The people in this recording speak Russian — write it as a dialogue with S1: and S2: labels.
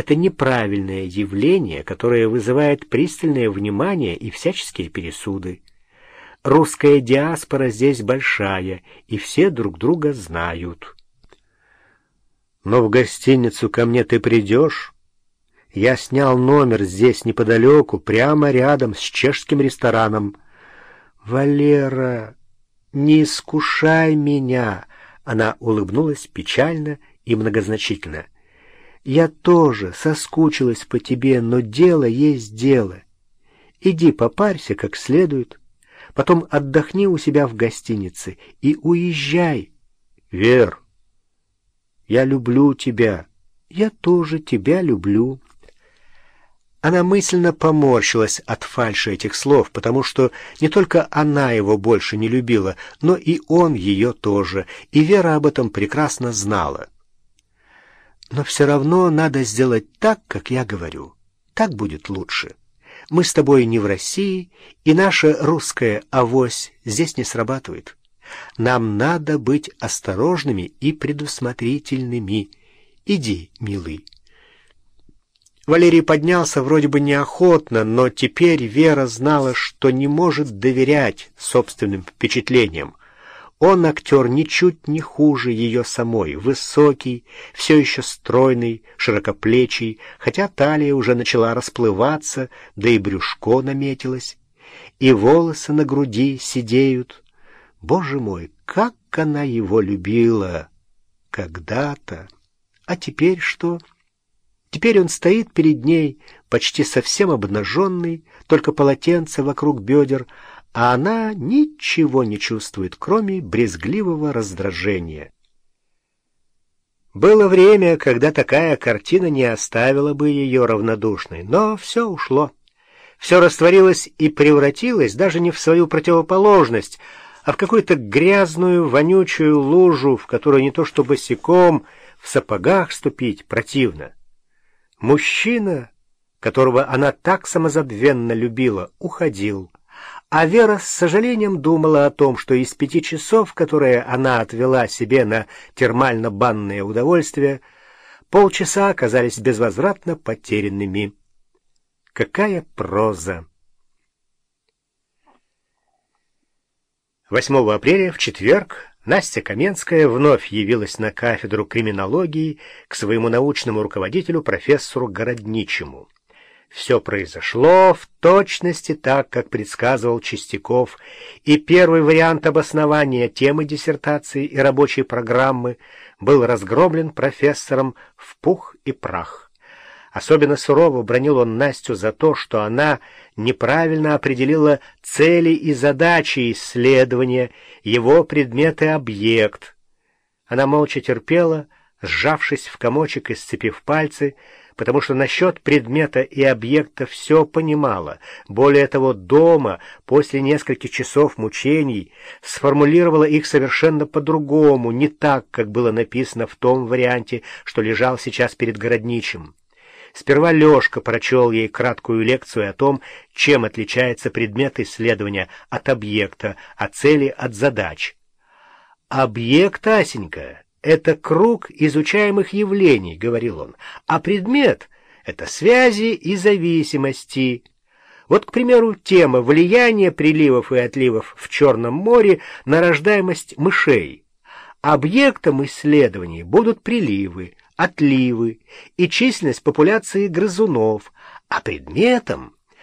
S1: это неправильное явление, которое вызывает пристальное внимание и всяческие пересуды. Русская диаспора здесь большая, и все друг друга знают. Но в гостиницу ко мне ты придешь? Я снял номер здесь неподалеку, прямо рядом с чешским рестораном. Валера, не искушай меня. Она улыбнулась печально и многозначительно. Я тоже соскучилась по тебе, но дело есть дело. Иди попарься как следует, потом отдохни у себя в гостинице и уезжай. Вер, я люблю тебя. Я тоже тебя люблю. Она мысленно поморщилась от фальши этих слов, потому что не только она его больше не любила, но и он ее тоже, и Вера об этом прекрасно знала. Но все равно надо сделать так, как я говорю. Так будет лучше. Мы с тобой не в России, и наша русская авось здесь не срабатывает. Нам надо быть осторожными и предусмотрительными. Иди, милый. Валерий поднялся вроде бы неохотно, но теперь Вера знала, что не может доверять собственным впечатлениям. Он актер ничуть не хуже ее самой, высокий, все еще стройный, широкоплечий, хотя талия уже начала расплываться, да и брюшко наметилось, и волосы на груди сидеют. Боже мой, как она его любила! Когда-то! А теперь что? Теперь он стоит перед ней, почти совсем обнаженный, только полотенце вокруг бедер, а она ничего не чувствует, кроме брезгливого раздражения. Было время, когда такая картина не оставила бы ее равнодушной, но все ушло. Все растворилось и превратилось даже не в свою противоположность, а в какую-то грязную, вонючую лужу, в которую не то что босиком, в сапогах ступить противно. Мужчина, которого она так самозабвенно любила, уходил. А Вера с сожалением думала о том, что из пяти часов, которые она отвела себе на термально-банное удовольствие, полчаса оказались безвозвратно потерянными. Какая проза! 8 апреля, в четверг, Настя Каменская вновь явилась на кафедру криминологии к своему научному руководителю профессору Городничему. Все произошло в точности так, как предсказывал Чистяков, и первый вариант обоснования темы диссертации и рабочей программы был разгромлен профессором в пух и прах. Особенно сурово бронил он Настю за то, что она неправильно определила цели и задачи исследования, его предмет и объект. Она молча терпела, сжавшись в комочек и сцепив пальцы, потому что насчет предмета и объекта все понимала. Более того, дома, после нескольких часов мучений, сформулировала их совершенно по-другому, не так, как было написано в том варианте, что лежал сейчас перед городничим. Сперва Лешка прочел ей краткую лекцию о том, чем отличается предмет исследования от объекта, а цели от задач. «Объект, Асенька, это круг изучаемых явлений, — говорил он, — а предмет — это связи и зависимости. Вот, к примеру, тема влияния приливов и отливов в Черном море на рождаемость мышей. Объектом исследований будут приливы, отливы и численность популяции грызунов, а предметом